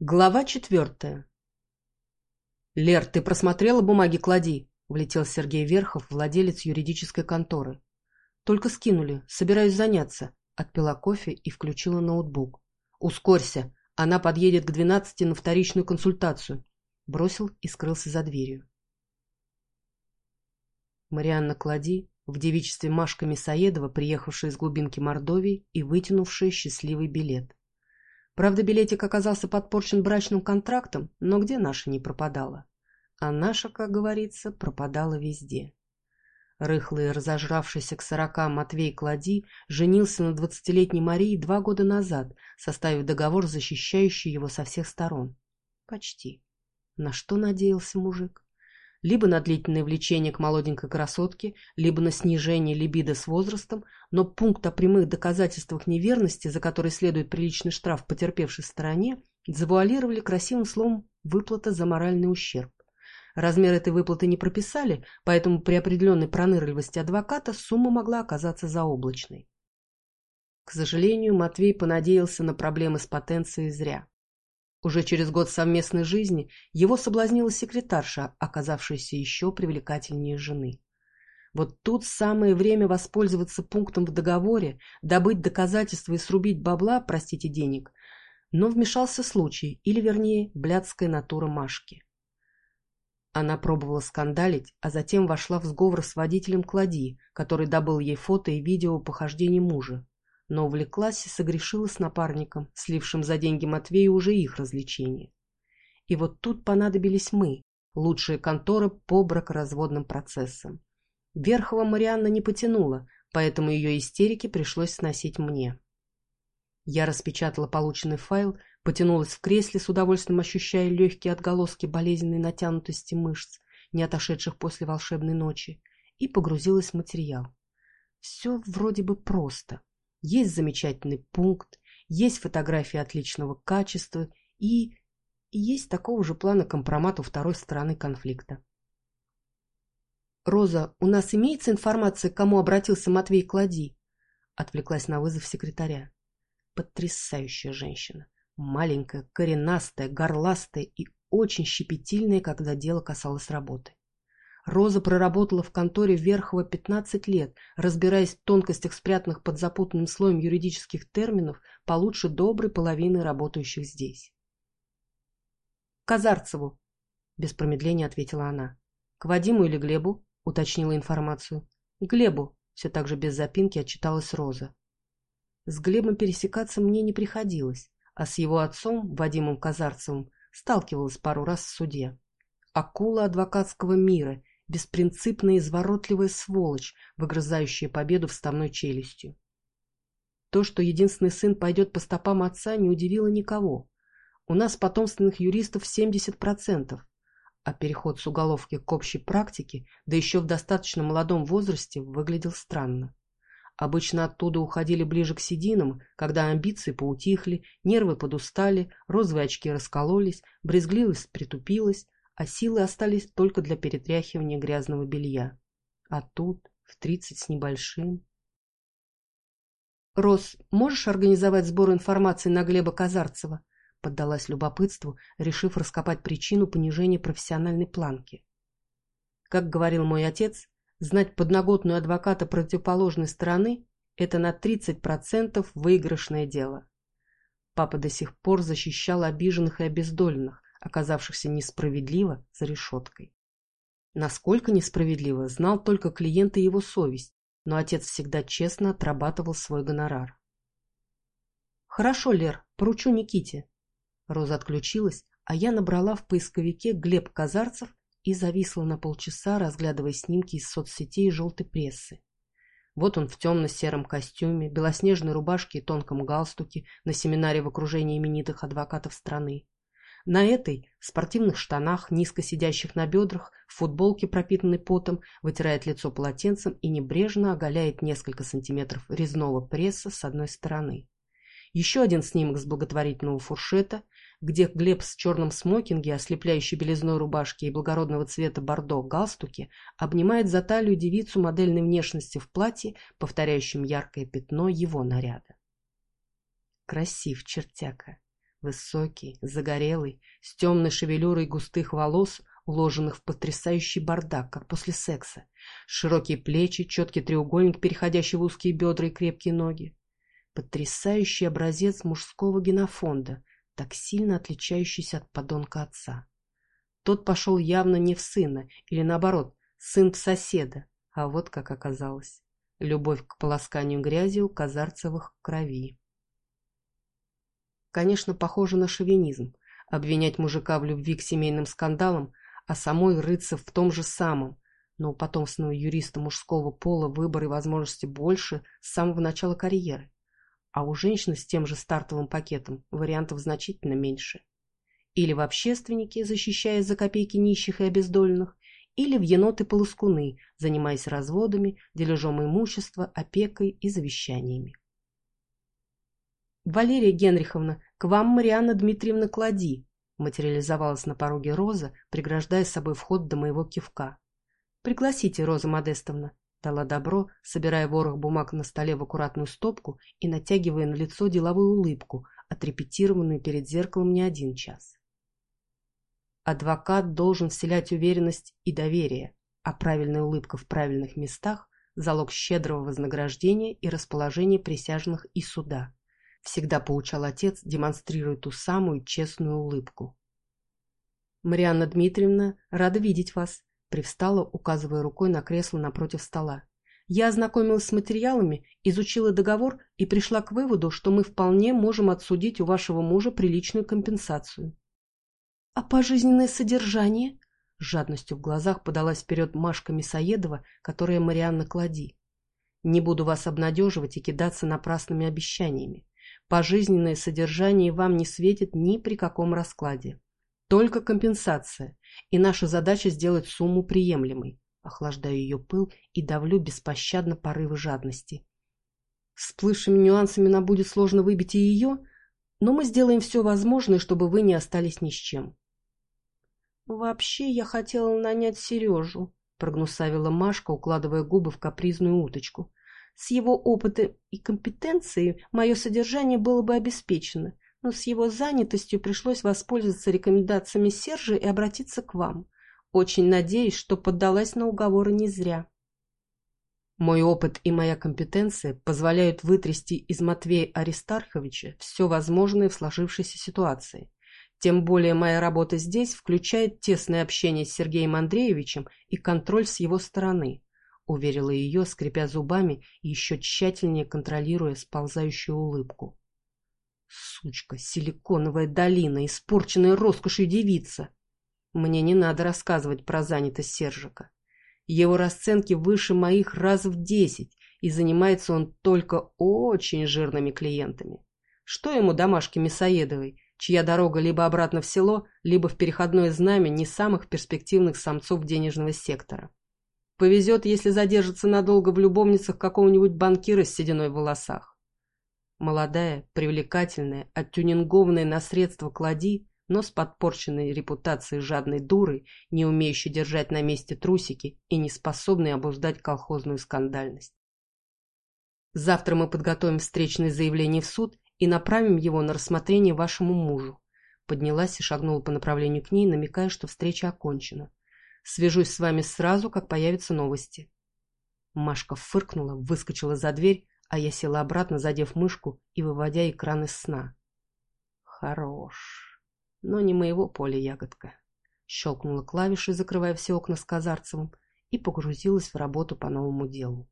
Глава четвертая. «Лер, ты просмотрела бумаги клади?» — влетел Сергей Верхов, владелец юридической конторы. «Только скинули. Собираюсь заняться». Отпила кофе и включила ноутбук. «Ускорься. Она подъедет к двенадцати на вторичную консультацию». Бросил и скрылся за дверью. Марианна Клади в девичестве Машка Мясоедова, приехавшая из глубинки Мордовии и вытянувшая счастливый билет. Правда, билетик оказался подпорчен брачным контрактом, но где наша не пропадала? А наша, как говорится, пропадала везде. Рыхлый разожравшийся к сорока Матвей Клади женился на двадцатилетней Марии два года назад, составив договор, защищающий его со всех сторон. Почти. На что надеялся мужик? Либо на длительное влечение к молоденькой красотке, либо на снижение либидо с возрастом, но пункт о прямых доказательствах неверности, за который следует приличный штраф потерпевшей стороне, завуалировали красивым словом «выплата за моральный ущерб». Размер этой выплаты не прописали, поэтому при определенной пронырливости адвоката сумма могла оказаться заоблачной. К сожалению, Матвей понадеялся на проблемы с потенцией зря. Уже через год совместной жизни его соблазнила секретарша, оказавшаяся еще привлекательнее жены. Вот тут самое время воспользоваться пунктом в договоре, добыть доказательства и срубить бабла, простите, денег. Но вмешался случай, или вернее, блядская натура Машки. Она пробовала скандалить, а затем вошла в сговор с водителем Клади, который добыл ей фото и видео похождений мужа но увлеклась и согрешила с напарником, слившим за деньги Матвея уже их развлечения. И вот тут понадобились мы, лучшие конторы по бракоразводным процессам. Верхова Марианна не потянула, поэтому ее истерики пришлось сносить мне. Я распечатала полученный файл, потянулась в кресле, с удовольствием ощущая легкие отголоски болезненной натянутости мышц, не отошедших после волшебной ночи, и погрузилась в материал. Все вроде бы просто. Есть замечательный пункт, есть фотографии отличного качества и, и есть такого же плана компромат у второй стороны конфликта. «Роза, у нас имеется информация, к кому обратился Матвей Клади?» Отвлеклась на вызов секретаря. Потрясающая женщина. Маленькая, коренастая, горластая и очень щепетильная, когда дело касалось работы. Роза проработала в конторе Верхова 15 лет, разбираясь в тонкостях, спрятанных под запутанным слоем юридических терминов, получше доброй половины работающих здесь. «Казарцеву», — без промедления ответила она. «К Вадиму или Глебу?» — уточнила информацию. «Глебу», — все так же без запинки отчиталась Роза. С Глебом пересекаться мне не приходилось, а с его отцом, Вадимом Казарцевым, сталкивалась пару раз в суде. Акула адвокатского мира, беспринципная изворотливая сволочь, выгрызающая победу вставной челюстью. То, что единственный сын пойдет по стопам отца, не удивило никого. У нас потомственных юристов 70%, а переход с уголовки к общей практике, да еще в достаточно молодом возрасте, выглядел странно. Обычно оттуда уходили ближе к сединам, когда амбиции поутихли, нервы подустали, розовые очки раскололись, брезгливость притупилась, а силы остались только для перетряхивания грязного белья. А тут, в тридцать с небольшим... «Рос, можешь организовать сбор информации на Глеба Казарцева?» Поддалась любопытству, решив раскопать причину понижения профессиональной планки. Как говорил мой отец, знать подноготную адвоката противоположной стороны – это на 30% выигрышное дело. Папа до сих пор защищал обиженных и обездоленных, оказавшихся несправедливо за решеткой. Насколько несправедливо, знал только клиент и его совесть, но отец всегда честно отрабатывал свой гонорар. «Хорошо, Лер, поручу Никите». Роза отключилась, а я набрала в поисковике Глеб Казарцев и зависла на полчаса, разглядывая снимки из соцсетей желтой прессы. Вот он в темно-сером костюме, белоснежной рубашке и тонком галстуке на семинаре в окружении именитых адвокатов страны. На этой, в спортивных штанах, низко сидящих на бедрах, в футболке, пропитанной потом, вытирает лицо полотенцем и небрежно оголяет несколько сантиметров резного пресса с одной стороны. Еще один снимок с благотворительного фуршета, где Глеб с черным смокинге, ослепляющей белизной рубашки и благородного цвета бордо галстуке обнимает за талию девицу модельной внешности в платье, повторяющем яркое пятно его наряда. Красив чертяка. Высокий, загорелый, с темной шевелюрой густых волос, уложенных в потрясающий бардак, как после секса. Широкие плечи, четкий треугольник, переходящий в узкие бедра и крепкие ноги. Потрясающий образец мужского генофонда, так сильно отличающийся от подонка отца. Тот пошел явно не в сына, или наоборот, сын в соседа, а вот как оказалось. Любовь к полосканию грязи у казарцевых крови. Конечно, похоже на шовинизм. Обвинять мужика в любви к семейным скандалам, а самой рыться в том же самом. Но у потомственного юриста мужского пола выбор и возможности больше с самого начала карьеры. А у женщины с тем же стартовым пакетом вариантов значительно меньше. Или в общественнике, защищаясь за копейки нищих и обездоленных, или в еноты-полоскуны, занимаясь разводами, дележом имущества, опекой и завещаниями. «Валерия Генриховна, к вам Марианна Дмитриевна Клади!» материализовалась на пороге Роза, преграждая с собой вход до моего кивка. «Пригласите, Роза Модестовна», дала добро, собирая ворох бумаг на столе в аккуратную стопку и натягивая на лицо деловую улыбку, отрепетированную перед зеркалом не один час. Адвокат должен вселять уверенность и доверие, а правильная улыбка в правильных местах – залог щедрого вознаграждения и расположения присяжных и суда всегда поучал отец, демонстрируя ту самую честную улыбку. «Марианна Дмитриевна, рада видеть вас», — привстала, указывая рукой на кресло напротив стола. «Я ознакомилась с материалами, изучила договор и пришла к выводу, что мы вполне можем отсудить у вашего мужа приличную компенсацию». «А пожизненное содержание?» С жадностью в глазах подалась вперед Машка Мясоедова, которая Марианна Клади. «Не буду вас обнадеживать и кидаться напрасными обещаниями. Пожизненное содержание вам не светит ни при каком раскладе. Только компенсация, и наша задача сделать сумму приемлемой. Охлаждаю ее пыл и давлю беспощадно порывы жадности. С плывшими нюансами нам будет сложно выбить и ее, но мы сделаем все возможное, чтобы вы не остались ни с чем. «Вообще я хотела нанять Сережу», — прогнусавила Машка, укладывая губы в капризную уточку. С его опытом и компетенцией мое содержание было бы обеспечено, но с его занятостью пришлось воспользоваться рекомендациями Сержа и обратиться к вам. Очень надеюсь, что поддалась на уговоры не зря. Мой опыт и моя компетенция позволяют вытрясти из Матвея Аристарховича все возможное в сложившейся ситуации. Тем более моя работа здесь включает тесное общение с Сергеем Андреевичем и контроль с его стороны уверила ее, скрипя зубами и еще тщательнее контролируя сползающую улыбку. Сучка, силиконовая долина, испорченная роскошью девица. Мне не надо рассказывать про занятость Сержика. Его расценки выше моих раз в десять, и занимается он только очень жирными клиентами. Что ему домашки Мясоедовой, чья дорога либо обратно в село, либо в переходное знамя не самых перспективных самцов денежного сектора? Повезет, если задержится надолго в любовницах какого-нибудь банкира с сединой в волосах. Молодая, привлекательная, оттюнингованная на средства клади, но с подпорченной репутацией жадной дуры, не умеющей держать на месте трусики и не способной обуздать колхозную скандальность. Завтра мы подготовим встречное заявление в суд и направим его на рассмотрение вашему мужу. Поднялась и шагнула по направлению к ней, намекая, что встреча окончена. Свяжусь с вами сразу, как появятся новости. Машка фыркнула, выскочила за дверь, а я села обратно, задев мышку и выводя экран из сна. Хорош. Но не моего поля ягодка. Щелкнула клавишей, закрывая все окна с Казарцевым, и погрузилась в работу по новому делу.